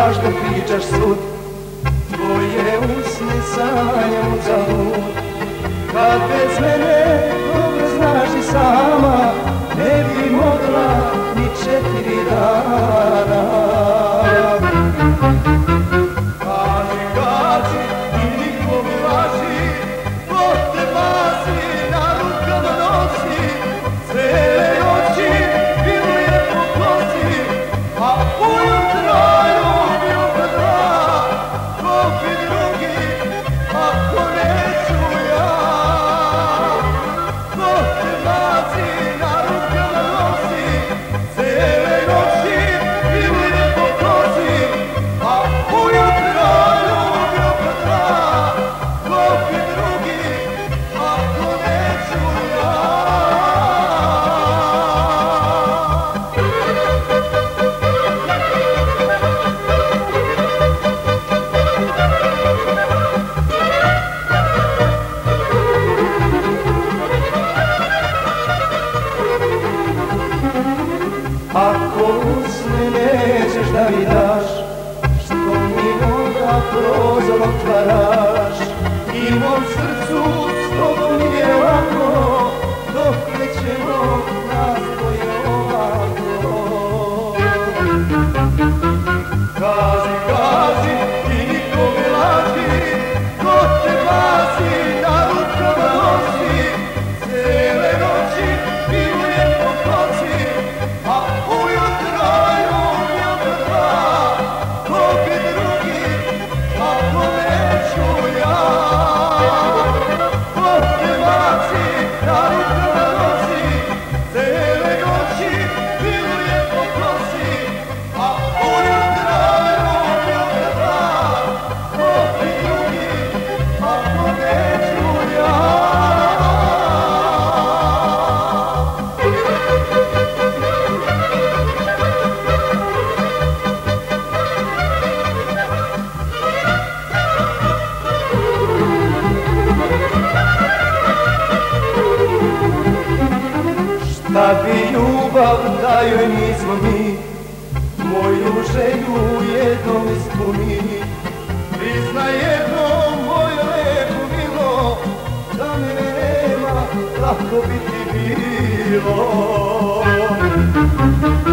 zašto pričaš sud? Tvoje usne sanjam za lud Kad bez mene vidaš Što mi onda prozor otvaraš. I mom srcu Da bi ljubav da joj nismo mi Moju želju jednom ispuni Prizna jednom moju lepu milo Da me nema lako biti bilo Thank you.